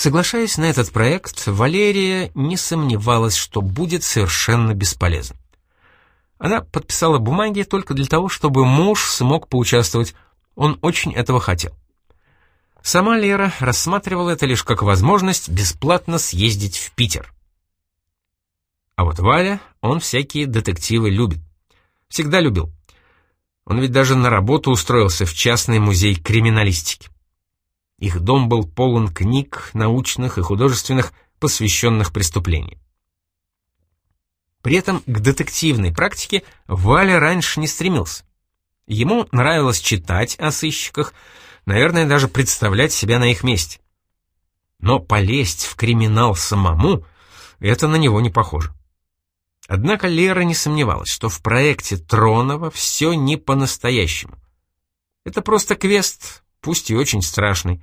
Соглашаясь на этот проект, Валерия не сомневалась, что будет совершенно бесполезен. Она подписала бумаги только для того, чтобы муж смог поучаствовать. Он очень этого хотел. Сама Лера рассматривала это лишь как возможность бесплатно съездить в Питер. А вот Валя, он всякие детективы любит. Всегда любил. Он ведь даже на работу устроился в частный музей криминалистики. Их дом был полон книг, научных и художественных, посвященных преступлениям. При этом к детективной практике Валя раньше не стремился. Ему нравилось читать о сыщиках, наверное, даже представлять себя на их месте. Но полезть в криминал самому — это на него не похоже. Однако Лера не сомневалась, что в проекте Тронова все не по-настоящему. Это просто квест, пусть и очень страшный.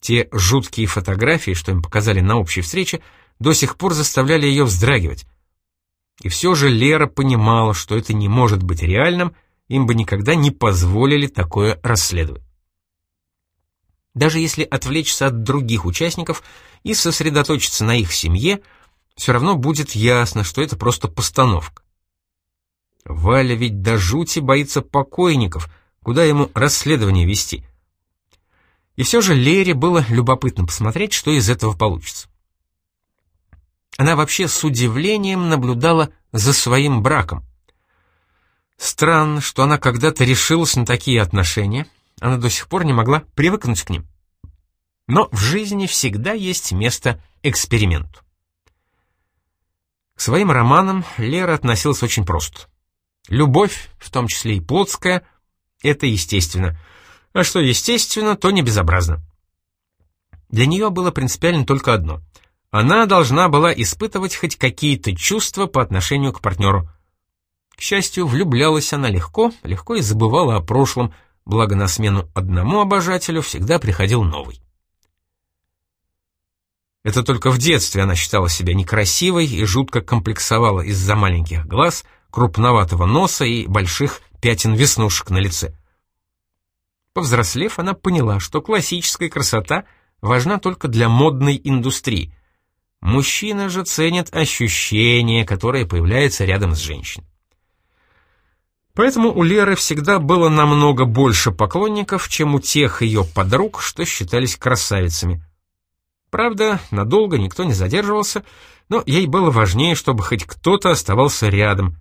Те жуткие фотографии, что им показали на общей встрече, до сих пор заставляли ее вздрагивать. И все же Лера понимала, что это не может быть реальным, им бы никогда не позволили такое расследовать. Даже если отвлечься от других участников и сосредоточиться на их семье, все равно будет ясно, что это просто постановка. Валя ведь до жути боится покойников, куда ему расследование вести. И все же Лере было любопытно посмотреть, что из этого получится. Она вообще с удивлением наблюдала за своим браком. Странно, что она когда-то решилась на такие отношения, она до сих пор не могла привыкнуть к ним. Но в жизни всегда есть место эксперименту. К своим романам Лера относилась очень просто. Любовь, в том числе и плотская, это естественно — а что естественно, то не безобразно. Для нее было принципиально только одно. Она должна была испытывать хоть какие-то чувства по отношению к партнеру. К счастью, влюблялась она легко, легко и забывала о прошлом, благо на смену одному обожателю всегда приходил новый. Это только в детстве она считала себя некрасивой и жутко комплексовала из-за маленьких глаз, крупноватого носа и больших пятен веснушек на лице. Повзрослев, она поняла, что классическая красота важна только для модной индустрии. Мужчина же ценит ощущение, которое появляется рядом с женщиной. Поэтому у Леры всегда было намного больше поклонников, чем у тех ее подруг, что считались красавицами. Правда, надолго никто не задерживался, но ей было важнее, чтобы хоть кто-то оставался рядом,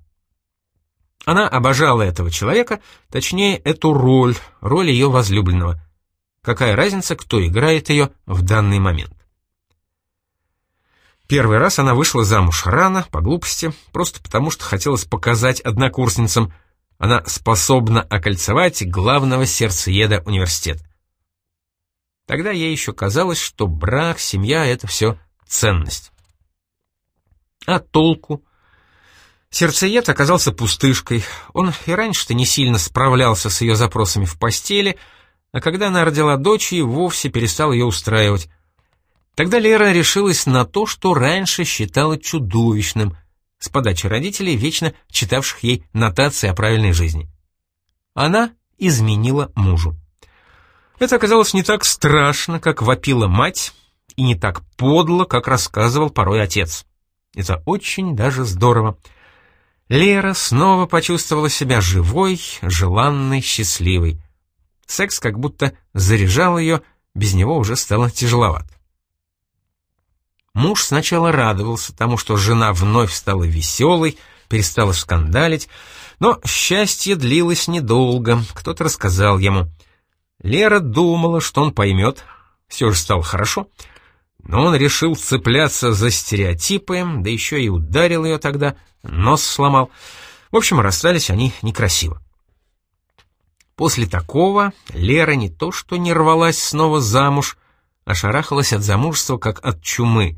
она обожала этого человека, точнее, эту роль, роль ее возлюбленного. Какая разница, кто играет ее в данный момент? Первый раз она вышла замуж рано, по глупости, просто потому что хотелось показать однокурсницам, она способна окольцевать главного сердцееда университета. Тогда ей еще казалось, что брак, семья — это все ценность. А толку? Сердцеед оказался пустышкой. Он и раньше-то не сильно справлялся с ее запросами в постели, а когда она родила дочь, и вовсе перестал ее устраивать. Тогда Лера решилась на то, что раньше считала чудовищным, с подачи родителей, вечно читавших ей нотации о правильной жизни. Она изменила мужу. Это оказалось не так страшно, как вопила мать, и не так подло, как рассказывал порой отец. Это очень даже здорово. Лера снова почувствовала себя живой, желанной, счастливой. Секс как будто заряжал ее, без него уже стало тяжеловато. Муж сначала радовался тому, что жена вновь стала веселой, перестала скандалить, но счастье длилось недолго, кто-то рассказал ему. Лера думала, что он поймет, все же стало хорошо, но он решил цепляться за стереотипы, да еще и ударил ее тогда, нос сломал. В общем, расстались они некрасиво. После такого Лера не то что не рвалась снова замуж, а шарахалась от замужества, как от чумы.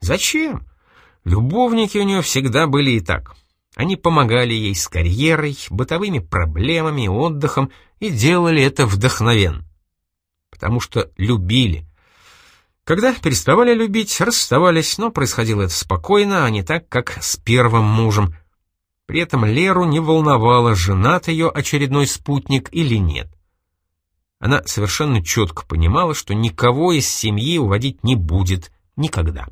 Зачем? Любовники у нее всегда были и так. Они помогали ей с карьерой, бытовыми проблемами, отдыхом и делали это вдохновенно. Потому что любили — когда переставали любить, расставались, но происходило это спокойно, а не так, как с первым мужем. При этом Леру не волновало, женат ее очередной спутник или нет. Она совершенно четко понимала, что никого из семьи уводить не будет никогда.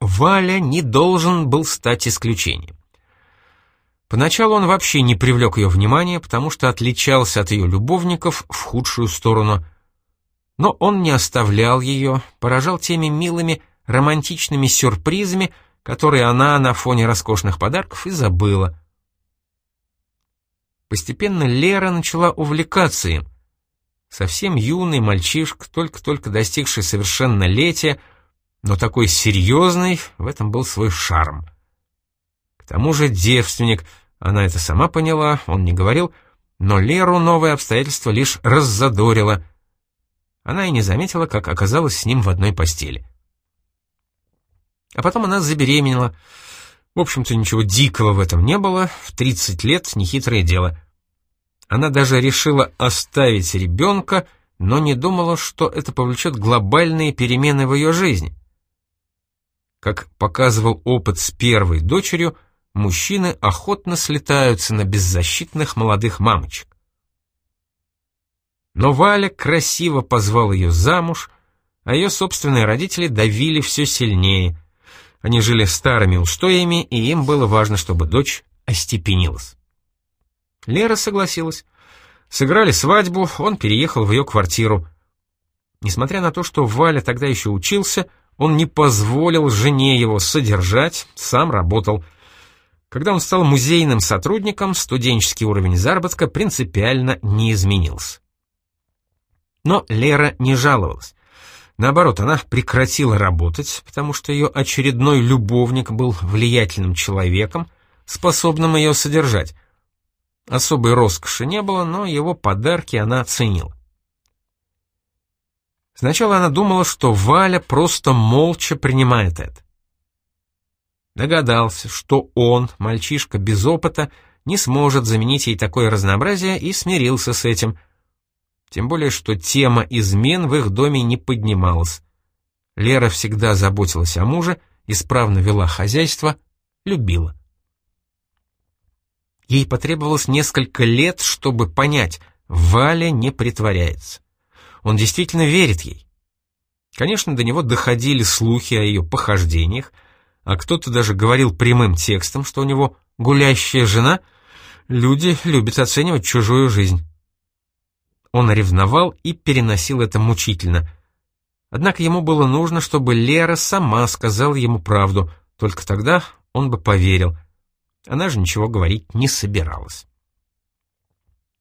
Валя не должен был стать исключением. Поначалу он вообще не привлек ее внимания, потому что отличался от ее любовников в худшую сторону. Но он не оставлял ее, поражал теми милыми, романтичными сюрпризами, которые она на фоне роскошных подарков и забыла. Постепенно Лера начала увлекаться им. Совсем юный мальчишка, только-только достигший совершеннолетия, но такой серьезный, в этом был свой шарм. К тому же девственник, она это сама поняла, он не говорил, но Леру новое обстоятельство лишь раззадорило. Она и не заметила, как оказалась с ним в одной постели. А потом она забеременела. В общем-то, ничего дикого в этом не было, в 30 лет нехитрое дело. Она даже решила оставить ребенка, но не думала, что это повлечет глобальные перемены в ее жизни. Как показывал опыт с первой дочерью, мужчины охотно слетаются на беззащитных молодых мамочек. Но Валя красиво позвал ее замуж, а ее собственные родители давили все сильнее. Они жили старыми устоями, и им было важно, чтобы дочь остепенилась. Лера согласилась. Сыграли свадьбу, он переехал в ее квартиру. Несмотря на то, что Валя тогда еще учился, он не позволил жене его содержать, сам работал. Когда он стал музейным сотрудником, студенческий уровень заработка принципиально не изменился. Но Лера не жаловалась. Наоборот, она прекратила работать, потому что ее очередной любовник был влиятельным человеком, способным ее содержать. Особой роскоши не было, но его подарки она ценила. Сначала она думала, что Валя просто молча принимает это. Догадался, что он, мальчишка без опыта, не сможет заменить ей такое разнообразие и смирился с этим. Тем более, что тема измен в их доме не поднималась. Лера всегда заботилась о муже, исправно вела хозяйство, любила. Ей потребовалось несколько лет, чтобы понять, Валя не притворяется. Он действительно верит ей. Конечно, до него доходили слухи о ее похождениях, а кто-то даже говорил прямым текстом, что у него гулящая жена. Люди любят оценивать чужую жизнь. Он ревновал и переносил это мучительно. Однако ему было нужно, чтобы Лера сама сказала ему правду, только тогда он бы поверил. Она же ничего говорить не собиралась.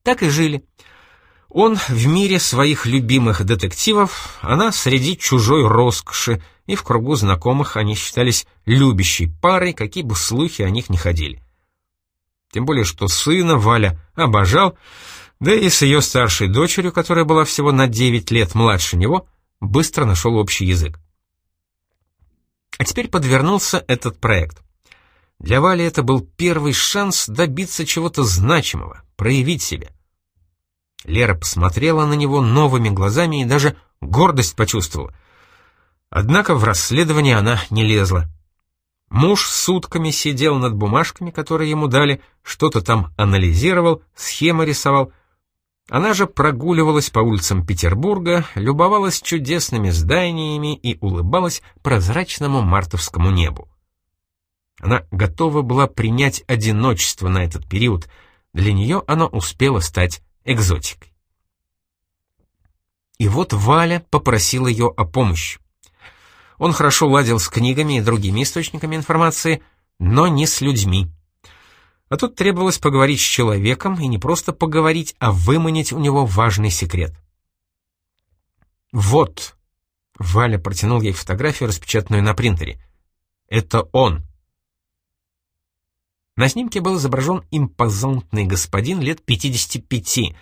Так и жили. Он в мире своих любимых детективов, она среди чужой роскоши, и в кругу знакомых они считались любящей парой, какие бы слухи о них не ходили. Тем более, что сына Валя обожал, да и с ее старшей дочерью, которая была всего на 9 лет младше него, быстро нашел общий язык. А теперь подвернулся этот проект. Для Вали это был первый шанс добиться чего-то значимого, проявить себя. Лера посмотрела на него новыми глазами и даже гордость почувствовала. Однако в расследование она не лезла. Муж сутками сидел над бумажками, которые ему дали, что-то там анализировал, схемы рисовал. Она же прогуливалась по улицам Петербурга, любовалась чудесными зданиями и улыбалась прозрачному мартовскому небу. Она готова была принять одиночество на этот период, для нее оно успело стать экзотикой. И вот Валя попросил ее о помощи. Он хорошо ладил с книгами и другими источниками информации, но не с людьми. А тут требовалось поговорить с человеком, и не просто поговорить, а выманить у него важный секрет. «Вот», — Валя протянул ей фотографию, распечатанную на принтере. «Это он». На снимке был изображен импозантный господин лет 55.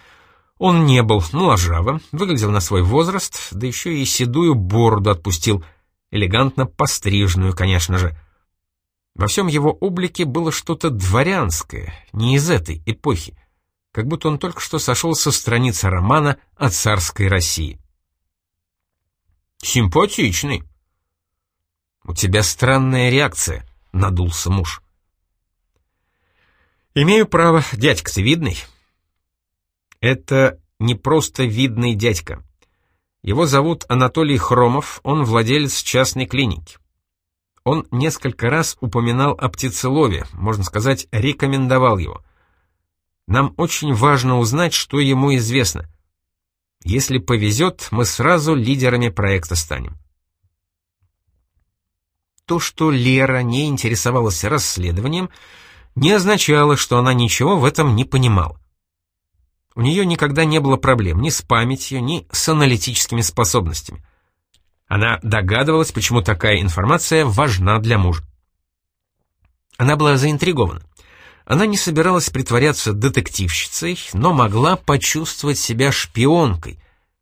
Он не был моложавым, выглядел на свой возраст, да еще и седую бороду отпустил, элегантно постриженную, конечно же. Во всем его облике было что-то дворянское, не из этой эпохи, как будто он только что сошел со страницы романа о царской России. «Симпатичный». «У тебя странная реакция», — надулся муж. «Имею право, дядька ты видный». «Это не просто видный дядька. Его зовут Анатолий Хромов, он владелец частной клиники. Он несколько раз упоминал о птицелове, можно сказать, рекомендовал его. Нам очень важно узнать, что ему известно. Если повезет, мы сразу лидерами проекта станем. То, что Лера не интересовалась расследованием, не означало, что она ничего в этом не понимала. У нее никогда не было проблем ни с памятью, ни с аналитическими способностями. Она догадывалась, почему такая информация важна для мужа. Она была заинтригована. Она не собиралась притворяться детективщицей, но могла почувствовать себя шпионкой,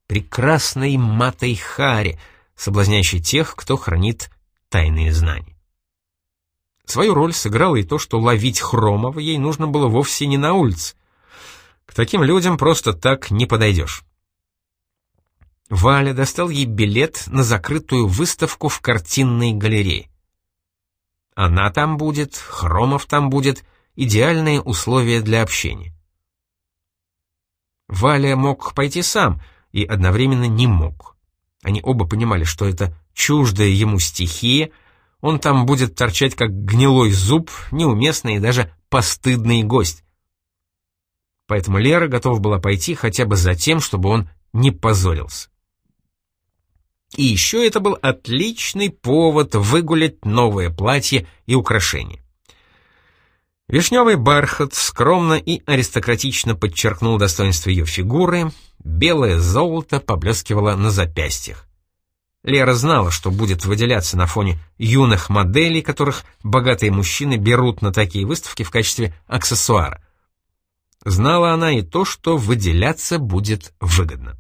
прекрасной матой Хари, соблазняющей тех, кто хранит тайные знания. Свою роль сыграло и то, что ловить Хромова ей нужно было вовсе не на улице. К таким людям просто так не подойдешь. Валя достал ей билет на закрытую выставку в картинной галерее. Она там будет, Хромов там будет, идеальные условия для общения. Валя мог пойти сам и одновременно не мог. Они оба понимали, что это чуждая ему стихия, он там будет торчать как гнилой зуб, неуместный и даже постыдный гость. Поэтому Лера готова была пойти хотя бы за тем, чтобы он не позорился. И еще это был отличный повод выгулять новое платье и украшения. Вишневый бархат скромно и аристократично подчеркнул достоинство ее фигуры, белое золото поблескивало на запястьях. Лера знала, что будет выделяться на фоне юных моделей, которых богатые мужчины берут на такие выставки в качестве аксессуара. Знала она и то, что выделяться будет выгодно.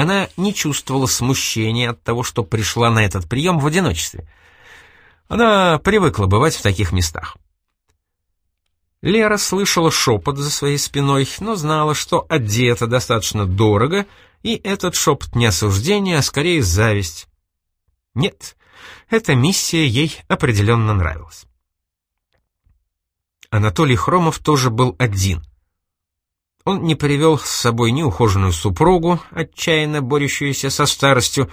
Она не чувствовала смущения от того, что пришла на этот прием в одиночестве. Она привыкла бывать в таких местах. Лера слышала шепот за своей спиной, но знала, что одета достаточно дорого, и этот шепот не осуждение, а скорее зависть. Нет, эта миссия ей определенно нравилась. Анатолий Хромов тоже был один. Он не привел с собой ни ухоженную супругу, отчаянно борющуюся со старостью,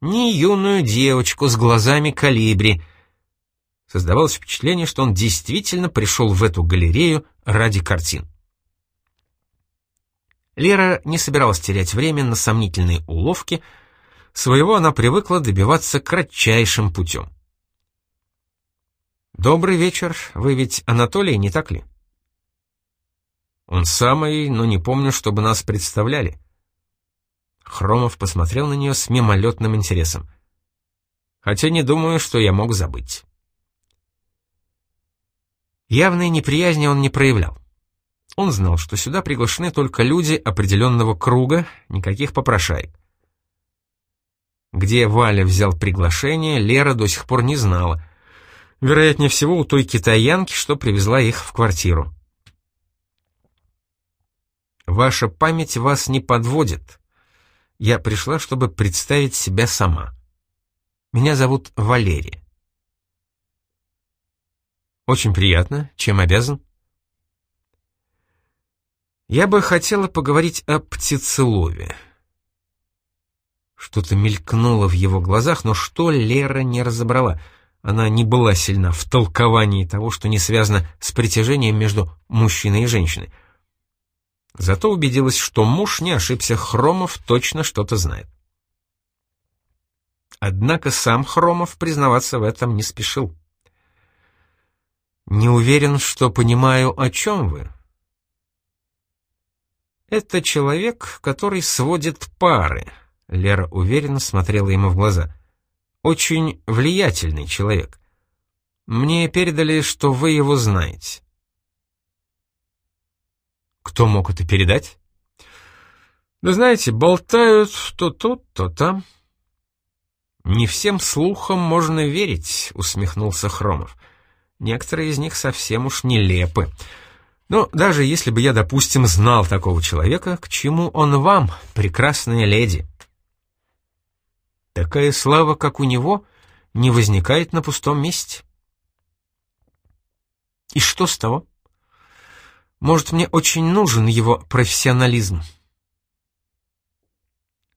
ни юную девочку с глазами калибри — Создавалось впечатление, что он действительно пришел в эту галерею ради картин. Лера не собиралась терять время на сомнительные уловки, своего она привыкла добиваться кратчайшим путем. «Добрый вечер, вы ведь Анатолий, не так ли?» «Он самый, но не помню, чтобы нас представляли». Хромов посмотрел на нее с мимолетным интересом. «Хотя не думаю, что я мог забыть». Явной неприязни он не проявлял. Он знал, что сюда приглашены только люди определенного круга, никаких попрошаек. Где Валя взял приглашение, Лера до сих пор не знала. Вероятнее всего, у той китаянки, что привезла их в квартиру. «Ваша память вас не подводит. Я пришла, чтобы представить себя сама. Меня зовут Валерия. «Очень приятно. Чем обязан?» «Я бы хотела поговорить о птицелове». Что-то мелькнуло в его глазах, но что Лера не разобрала. Она не была сильна в толковании того, что не связано с притяжением между мужчиной и женщиной. Зато убедилась, что муж не ошибся, Хромов точно что-то знает. Однако сам Хромов признаваться в этом не спешил. «Не уверен, что понимаю, о чем вы». «Это человек, который сводит пары», — Лера уверенно смотрела ему в глаза. «Очень влиятельный человек. Мне передали, что вы его знаете». «Кто мог это передать?» «Да знаете, болтают то тут, то там». «Не всем слухам можно верить», — усмехнулся Хромов. Некоторые из них совсем уж нелепы. Но даже если бы я, допустим, знал такого человека, к чему он вам, прекрасная леди? Такая слава, как у него, не возникает на пустом месте. И что с того? Может, мне очень нужен его профессионализм.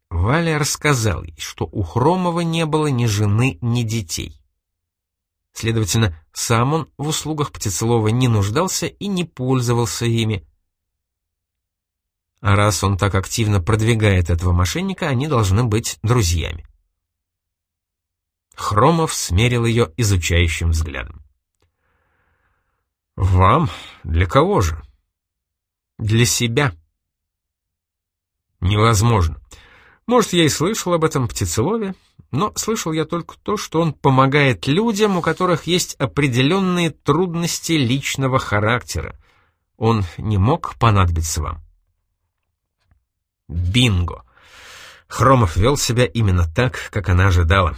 Валя рассказал ей, что у Хромова не было ни жены, ни детей. Следовательно, сам он в услугах Птицелова не нуждался и не пользовался ими. А раз он так активно продвигает этого мошенника, они должны быть друзьями. Хромов смерил ее изучающим взглядом. «Вам? Для кого же?» «Для себя». «Невозможно. Может, я и слышал об этом птицелове, но слышал я только то, что он помогает людям, у которых есть определенные трудности личного характера. Он не мог понадобиться вам. Бинго! Хромов вел себя именно так, как она ожидала.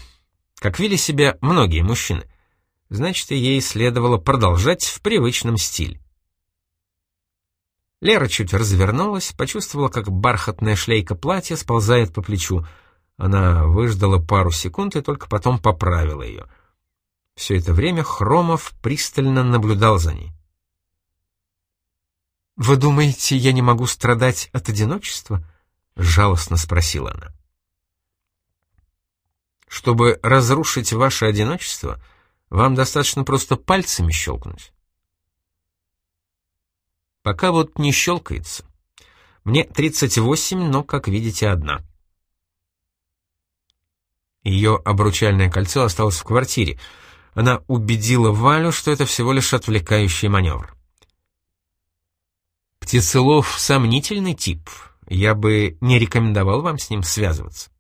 Как вели себя многие мужчины. Значит, ей следовало продолжать в привычном стиле. Лера чуть развернулась, почувствовала, как бархатная шлейка платья сползает по плечу — она выждала пару секунд и только потом поправила ее. Все это время Хромов пристально наблюдал за ней. «Вы думаете, я не могу страдать от одиночества?» — жалостно спросила она. «Чтобы разрушить ваше одиночество, вам достаточно просто пальцами щелкнуть». «Пока вот не щелкается. Мне 38, но, как видите, одна». Ее обручальное кольцо осталось в квартире. Она убедила Валю, что это всего лишь отвлекающий маневр. Птицелов — сомнительный тип. Я бы не рекомендовал вам с ним связываться.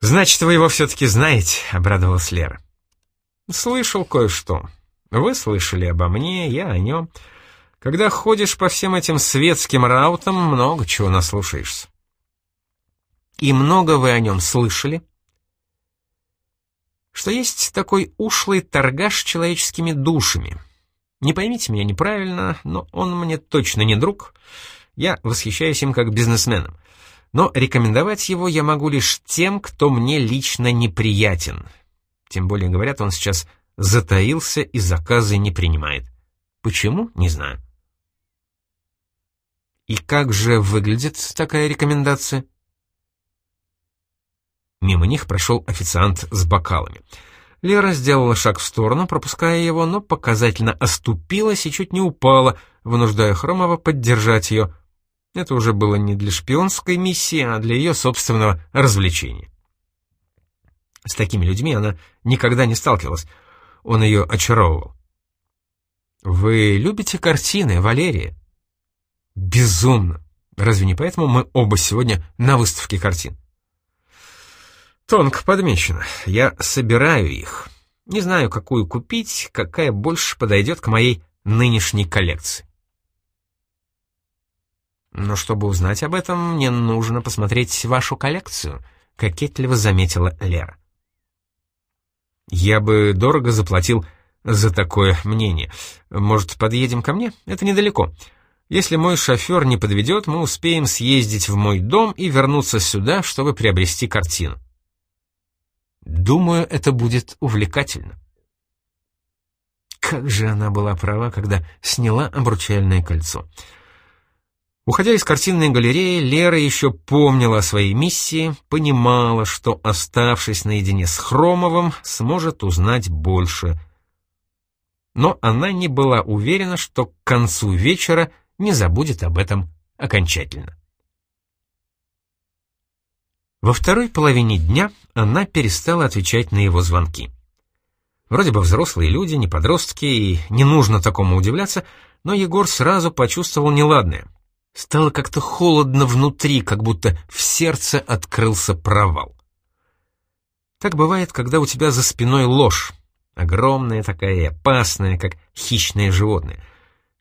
«Значит, вы его все-таки знаете», — обрадовалась Лера. «Слышал кое-что. Вы слышали обо мне, я о нем. Когда ходишь по всем этим светским раутам, много чего наслушаешься». «И много вы о нем слышали?» что есть такой ушлый торгаш человеческими душами. Не поймите меня неправильно, но он мне точно не друг. Я восхищаюсь им как бизнесменом. Но рекомендовать его я могу лишь тем, кто мне лично неприятен. Тем более, говорят, он сейчас затаился и заказы не принимает. Почему? Не знаю. И как же выглядит такая рекомендация? Мимо них прошел официант с бокалами. Лера сделала шаг в сторону, пропуская его, но показательно оступилась и чуть не упала, вынуждая Хромова поддержать ее. Это уже было не для шпионской миссии, а для ее собственного развлечения. С такими людьми она никогда не сталкивалась. Он ее очаровывал. «Вы любите картины, Валерия?» «Безумно! Разве не поэтому мы оба сегодня на выставке картин?» Тонко подмечено. Я собираю их. Не знаю, какую купить, какая больше подойдет к моей нынешней коллекции. Но чтобы узнать об этом, мне нужно посмотреть вашу коллекцию, кокетливо заметила Лера. Я бы дорого заплатил за такое мнение. Может, подъедем ко мне? Это недалеко. Если мой шофер не подведет, мы успеем съездить в мой дом и вернуться сюда, чтобы приобрести картину. Думаю, это будет увлекательно. Как же она была права, когда сняла обручальное кольцо. Уходя из картинной галереи, Лера еще помнила о своей миссии, понимала, что, оставшись наедине с Хромовым, сможет узнать больше. Но она не была уверена, что к концу вечера не забудет об этом окончательно. Во второй половине дня она перестала отвечать на его звонки. Вроде бы взрослые люди, не подростки, и не нужно такому удивляться, но Егор сразу почувствовал неладное. Стало как-то холодно внутри, как будто в сердце открылся провал. Так бывает, когда у тебя за спиной ложь, огромная такая опасная, как хищное животное.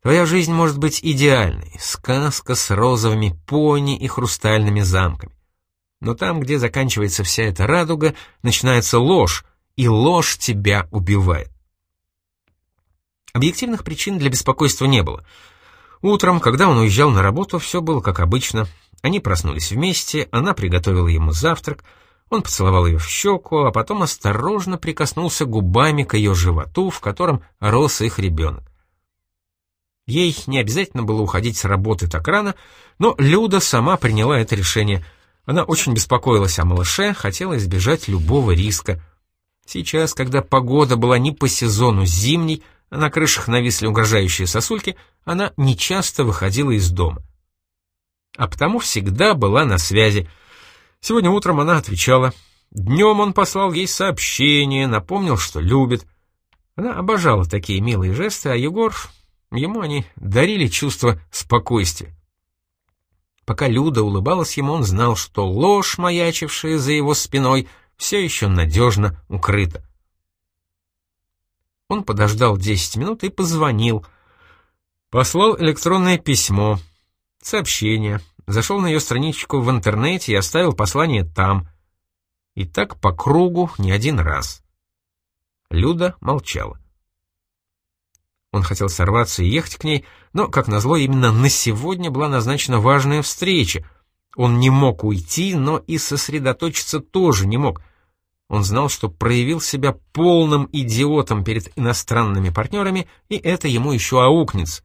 Твоя жизнь может быть идеальной, сказка с розовыми пони и хрустальными замками. Но там, где заканчивается вся эта радуга, начинается ложь, и ложь тебя убивает. Объективных причин для беспокойства не было. Утром, когда он уезжал на работу, все было как обычно. Они проснулись вместе, она приготовила ему завтрак, он поцеловал ее в щеку, а потом осторожно прикоснулся губами к ее животу, в котором рос их ребенок. Ей не обязательно было уходить с работы так рано, но Люда сама приняла это решение. Она очень беспокоилась о малыше, хотела избежать любого риска. Сейчас, когда погода была не по сезону зимней, а на крышах нависли угрожающие сосульки, она нечасто выходила из дома. А потому всегда была на связи. Сегодня утром она отвечала. Днем он послал ей сообщение, напомнил, что любит. Она обожала такие милые жесты, а Егор Ему они дарили чувство спокойствия. Пока Люда улыбалась ему, он знал, что ложь, маячившая за его спиной, все еще надежно укрыта. Он подождал 10 минут и позвонил. Послал электронное письмо, сообщение, зашел на ее страничку в интернете и оставил послание там. И так по кругу не один раз. Люда молчала. Он хотел сорваться и ехать к ней, но, как назло, именно на сегодня была назначена важная встреча. Он не мог уйти, но и сосредоточиться тоже не мог. Он знал, что проявил себя полным идиотом перед иностранными партнерами, и это ему еще аукнется.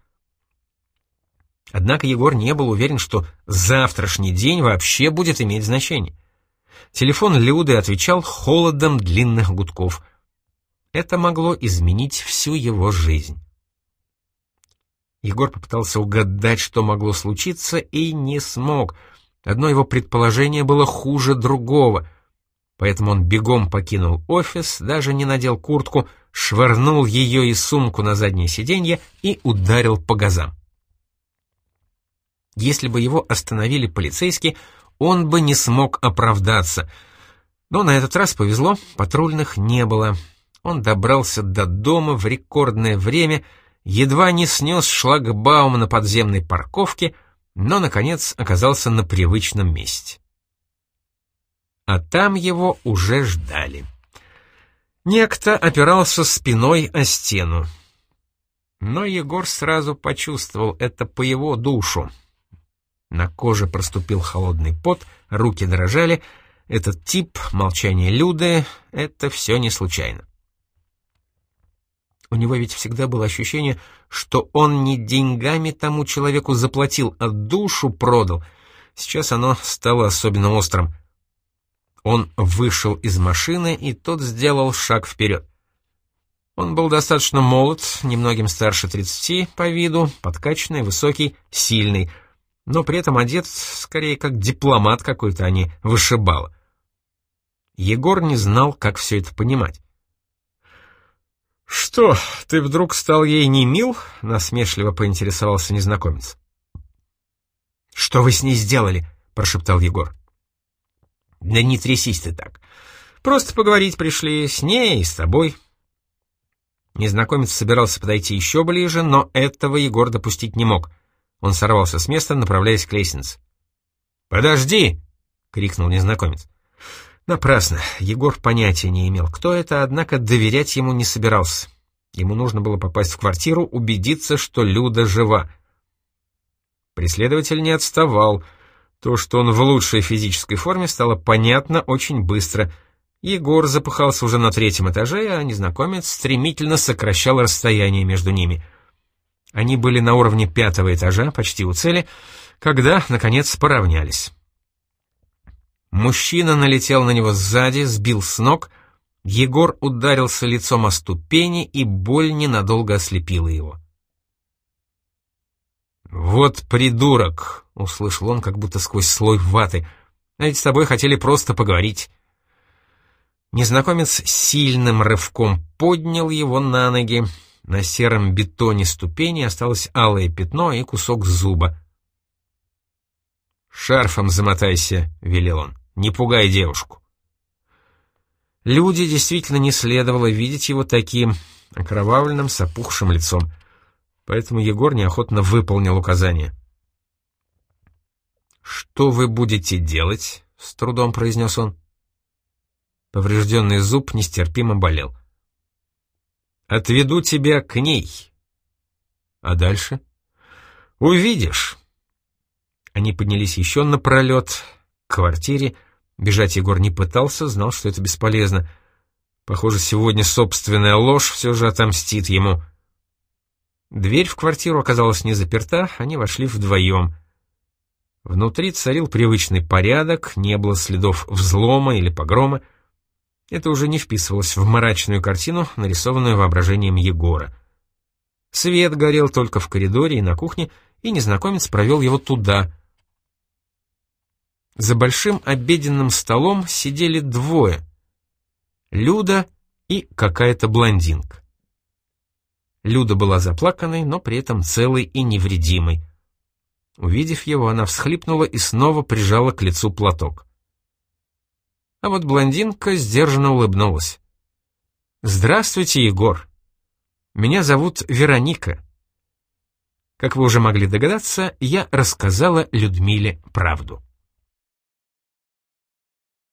Однако Егор не был уверен, что завтрашний день вообще будет иметь значение. Телефон Люды отвечал холодом длинных гудков. Это могло изменить всю его жизнь. Егор попытался угадать, что могло случиться, и не смог. Одно его предположение было хуже другого. Поэтому он бегом покинул офис, даже не надел куртку, швырнул ее и сумку на заднее сиденье и ударил по газам. Если бы его остановили полицейские, он бы не смог оправдаться. Но на этот раз повезло, патрульных не было. Он добрался до дома в рекордное время — едва не снес шлагбаум на подземной парковке, но, наконец, оказался на привычном месте. А там его уже ждали. Некто опирался спиной о стену. Но Егор сразу почувствовал это по его душу. На коже проступил холодный пот, руки дрожали. Этот тип, молчание Люды — это все не случайно. У него ведь всегда было ощущение, что он не деньгами тому человеку заплатил, а душу продал. Сейчас оно стало особенно острым. Он вышел из машины, и тот сделал шаг вперед. Он был достаточно молод, немногим старше 30 по виду, подкачанный, высокий, сильный, но при этом одет скорее как дипломат какой-то, а не вышибал. Егор не знал, как все это понимать. «Что, ты вдруг стал ей не мил?» — насмешливо поинтересовался незнакомец. «Что вы с ней сделали?» — прошептал Егор. «Да не трясись ты так. Просто поговорить пришли с ней и с тобой». Незнакомец собирался подойти еще ближе, но этого Егор допустить не мог. Он сорвался с места, направляясь к лестнице. «Подожди!» — крикнул незнакомец. Напрасно. Егор понятия не имел, кто это, однако доверять ему не собирался. Ему нужно было попасть в квартиру, убедиться, что Люда жива. Преследователь не отставал. То, что он в лучшей физической форме, стало понятно очень быстро. Егор запыхался уже на третьем этаже, а незнакомец стремительно сокращал расстояние между ними. Они были на уровне пятого этажа, почти у цели, когда, наконец, поравнялись. Мужчина налетел на него сзади, сбил с ног. Егор ударился лицом о ступени, и боль ненадолго ослепила его. «Вот придурок!» — услышал он, как будто сквозь слой ваты. «А ведь с тобой хотели просто поговорить». Незнакомец сильным рывком поднял его на ноги. На сером бетоне ступени осталось алое пятно и кусок зуба. «Шарфом замотайся», — велел он. Не пугай девушку. Люди действительно не следовало видеть его таким, окровавленным, с опухшим лицом. Поэтому Егор неохотно выполнил указание. «Что вы будете делать?» — с трудом произнес он. Поврежденный зуб нестерпимо болел. «Отведу тебя к ней». «А дальше?» «Увидишь». Они поднялись еще напролет к квартире, Бежать Егор не пытался, знал, что это бесполезно. Похоже, сегодня собственная ложь все же отомстит ему. Дверь в квартиру оказалась не заперта, они вошли вдвоем. Внутри царил привычный порядок, не было следов взлома или погрома. Это уже не вписывалось в мрачную картину, нарисованную воображением Егора. Свет горел только в коридоре и на кухне, и незнакомец провел его туда. За большим обеденным столом сидели двое — Люда и какая-то блондинка. Люда была заплаканной, но при этом целой и невредимой. Увидев его, она всхлипнула и снова прижала к лицу платок. А вот блондинка сдержанно улыбнулась. «Здравствуйте, Егор. Меня зовут Вероника. Как вы уже могли догадаться, я рассказала Людмиле правду».